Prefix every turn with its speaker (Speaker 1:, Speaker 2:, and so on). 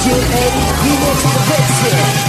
Speaker 1: DJ, you know how to fix it.